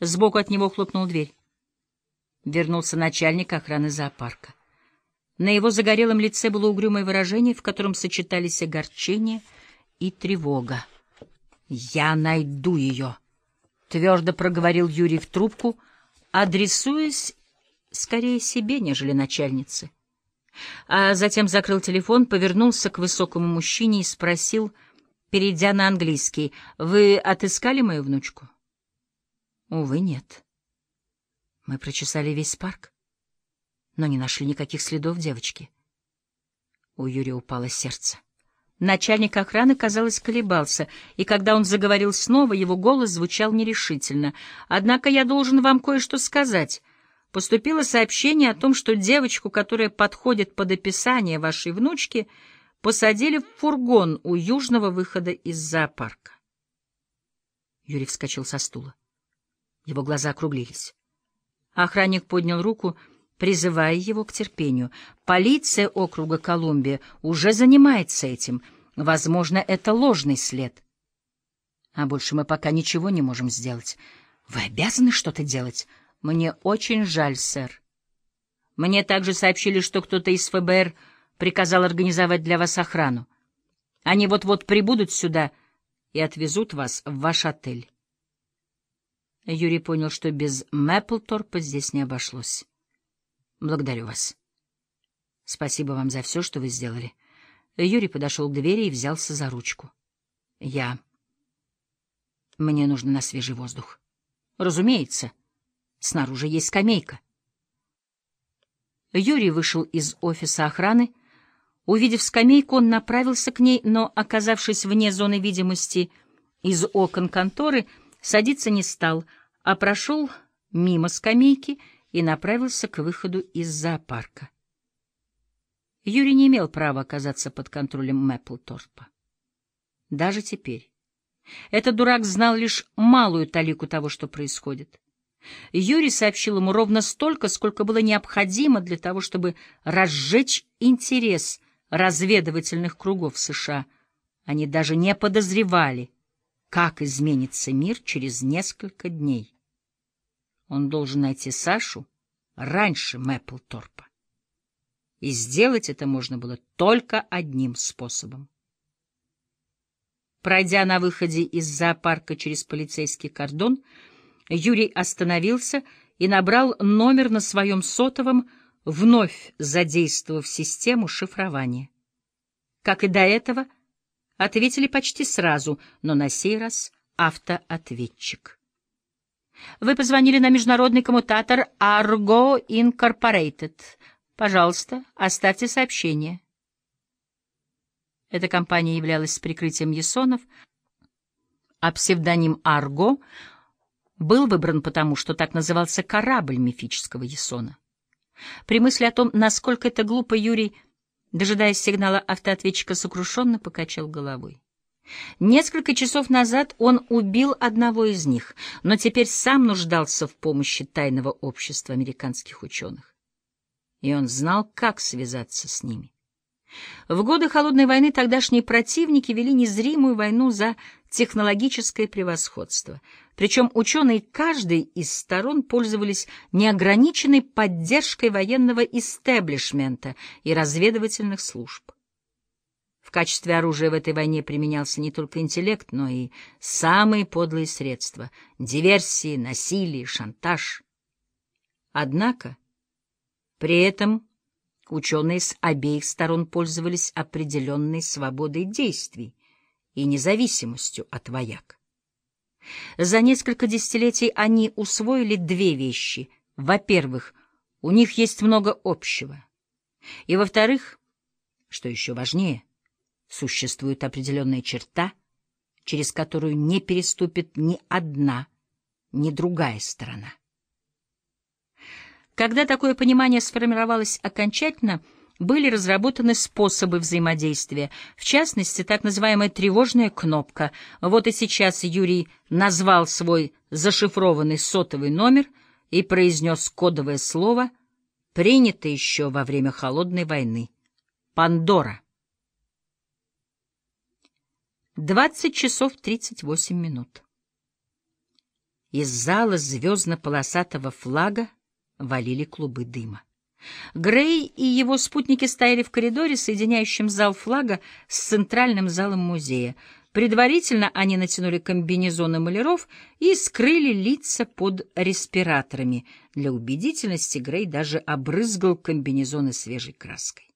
Сбоку от него хлопнул дверь. Вернулся начальник охраны зоопарка. На его загорелом лице было угрюмое выражение, в котором сочетались огорчение и тревога. «Я найду ее», — твердо проговорил Юрий в трубку, адресуясь скорее себе, нежели начальнице. А затем закрыл телефон, повернулся к высокому мужчине и спросил, перейдя на английский, «Вы отыскали мою внучку?» «Увы, нет. Мы прочесали весь парк, но не нашли никаких следов девочки». У Юрия упало сердце. Начальник охраны, казалось, колебался, и когда он заговорил снова, его голос звучал нерешительно. «Однако я должен вам кое-что сказать. Поступило сообщение о том, что девочку, которая подходит под описание вашей внучки, посадили в фургон у южного выхода из зоопарка». Юрий вскочил со стула. Его глаза округлились. Охранник поднял руку, призывая его к терпению. Полиция округа Колумбия уже занимается этим. Возможно, это ложный след. А больше мы пока ничего не можем сделать. Вы обязаны что-то делать. Мне очень жаль, сэр. Мне также сообщили, что кто-то из ФБР приказал организовать для вас охрану. Они вот-вот прибудут сюда и отвезут вас в ваш отель. Юрий понял, что без Мэпплторпа здесь не обошлось. Благодарю вас. Спасибо вам за все, что вы сделали. Юрий подошел к двери и взялся за ручку. Я... Мне нужно на свежий воздух. Разумеется. Снаружи есть скамейка. Юрий вышел из офиса охраны. Увидев скамейку, он направился к ней, но, оказавшись вне зоны видимости из окон конторы, садиться не стал, а прошел мимо скамейки и направился к выходу из зоопарка. Юрий не имел права оказаться под контролем Мэпплторпа. Даже теперь. Этот дурак знал лишь малую талику того, что происходит. Юрий сообщил ему ровно столько, сколько было необходимо для того, чтобы разжечь интерес разведывательных кругов США. Они даже не подозревали, как изменится мир через несколько дней. Он должен найти Сашу раньше Мэпплторпа. И сделать это можно было только одним способом. Пройдя на выходе из зоопарка через полицейский кордон, Юрий остановился и набрал номер на своем сотовом, вновь задействовав систему шифрования. Как и до этого, ответили почти сразу, но на сей раз автоответчик. Вы позвонили на международный коммутатор Argo Incorporated. Пожалуйста, оставьте сообщение. Эта компания являлась прикрытием Ясонов, а псевдоним Argo был выбран потому, что так назывался корабль мифического Ясона. При мысли о том, насколько это глупо, Юрий, дожидаясь сигнала автоответчика, сокрушенно покачал головой. Несколько часов назад он убил одного из них, но теперь сам нуждался в помощи тайного общества американских ученых. И он знал, как связаться с ними. В годы Холодной войны тогдашние противники вели незримую войну за технологическое превосходство. Причем ученые каждой из сторон пользовались неограниченной поддержкой военного истеблишмента и разведывательных служб. В качестве оружия в этой войне применялся не только интеллект, но и самые подлые средства — диверсии, насилие, шантаж. Однако при этом ученые с обеих сторон пользовались определенной свободой действий и независимостью от вояк. За несколько десятилетий они усвоили две вещи. Во-первых, у них есть много общего. И во-вторых, что еще важнее, существует определенная черта, через которую не переступит ни одна, ни другая сторона. Когда такое понимание сформировалось окончательно, были разработаны способы взаимодействия, в частности, так называемая тревожная кнопка. Вот и сейчас Юрий назвал свой зашифрованный сотовый номер и произнес кодовое слово, принятое еще во время Холодной войны — «Пандора». 20 часов 38 минут. Из зала звездно-полосатого флага валили клубы дыма. Грей и его спутники стояли в коридоре, соединяющем зал флага с центральным залом музея. Предварительно они натянули комбинезоны маляров и скрыли лица под респираторами. Для убедительности Грей даже обрызгал комбинезоны свежей краской.